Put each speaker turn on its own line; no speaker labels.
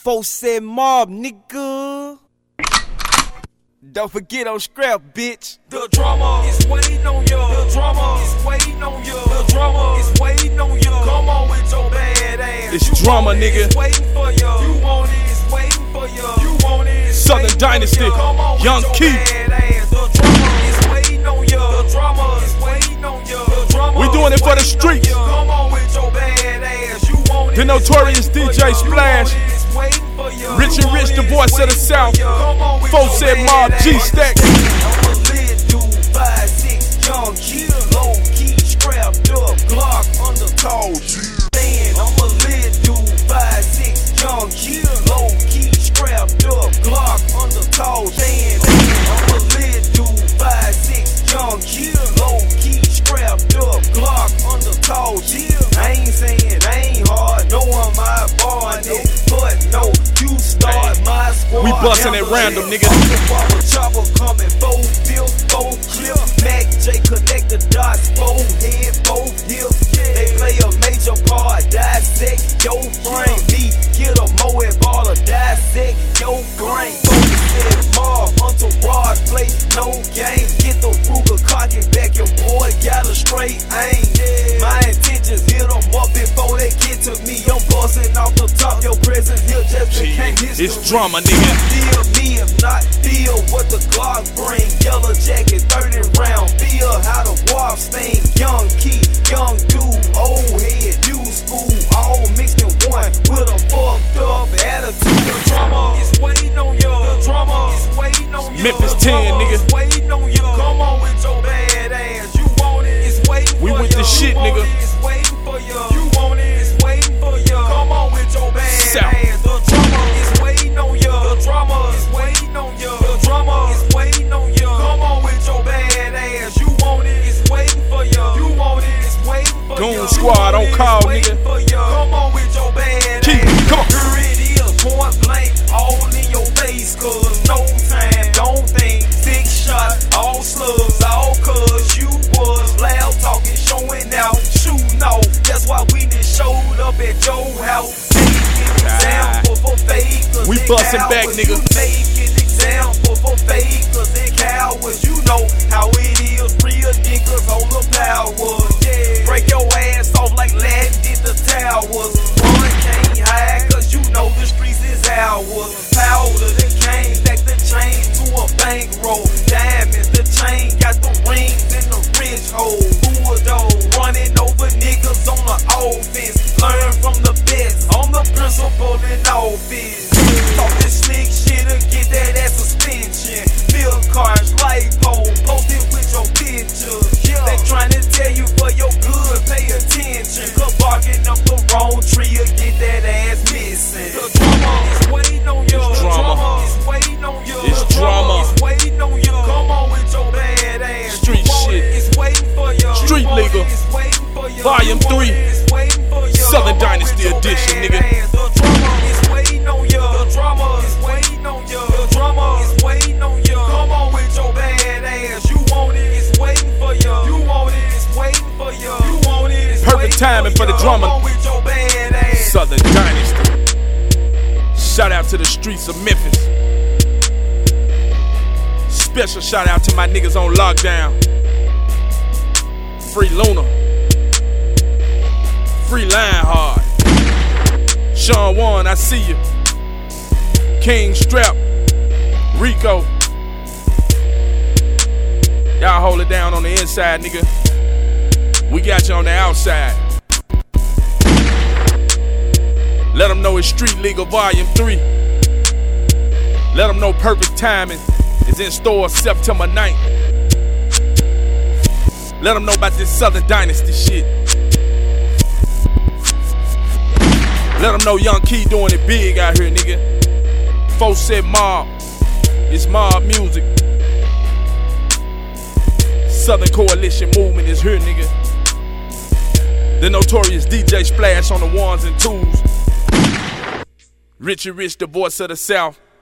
Folks said mob, nigga. Don't forget on scrap, bitch.
The drama is waiting on you. The drama is waiting on you. The drama is waiting on you. Come on with your bad ass.
It's
You
drama, nigga.
It's waiting for you. You want it, it's waiting for you. You want it, it's
Southern Dynasty,
you. Come on with
Young
your
Keith.
bad ass. The drama is waiting on you. The drama is waiting on you. The drama
We doing it for the streets.
Come on with your bad ass. You want
The
it, it's
notorious DJ Splash.
Richie
Rich, the voice of the South. Folks said Mob G. Stack.
Low key, strapped up, Glock on the stand. I'm a lit dude, five six, low key, up, Glock on the stand. I'm a lit dude, five six, low key, up, my squad.
We bustin' at random, nigga.
Chopper, coming, four four. Mac J connect the dots, four Get the Ruger, cock it back, your boy got a straight aim. My intentions hit them up before they get to me. I'm busting off the top, your presence here just became history.
It's drama, nigga.
Feel me if not feel what the Glock bring. Yellow jacket, 30 round. Feel how the warp sting. Young key, young dude, old head, new school, all mixed in one with a fucked up attitude. The drama is waiting on you. The drama is waiting on you.
Memphis 10,
drama
nigga.
Come on with your bad ass. You want it, it's waiting
We with the shit, nigga.
It's waiting for you. You want it, it's waiting for you. Come on with your bad
South.
ass. Fakers.
We bustin' back, nigga.
You Making example for fakers and cowards. You know how it is, real niggas on the power. Yeah. Break your ass off like Laden did the towers. One can't hide, cause you know the streets is ours. Powder the cane, stack the chain to a bankroll. Diamonds, the chain got the rings in the rich hole. Bulldog running over niggas on the offense. Learn from the best, I'm the principal in office.
Southern
Come on
Dynasty
with your
edition,
bad
nigga.
The drama is waiting on you. The drama is waiting on you. The drama is waiting on you. Come on with your bad ass. You want it, it's waiting for you. You want it, it's waiting for you. You want it, it's
Perfect timing for the
you.
drummer.
Come on with your bad ass.
Southern Dynasty. Shout out to the streets of Memphis. Special shout out to my niggas on lockdown. Free Luna. Free Lionheart. Sean Warren, I see you. King Strap. Rico. Y'all hold it down on the inside, nigga. We got you on the outside. Let them know it's Street Legal Volume 3. Let them know Perfect Timing is in store September 9th. Let them know about this Southern Dynasty shit. Let them know Young Key doing it big out here, nigga. Folks said mob. It's mob music. Southern Coalition movement is here, nigga. The notorious DJ Splash on the ones and twos. Richie Rich, the voice of the South.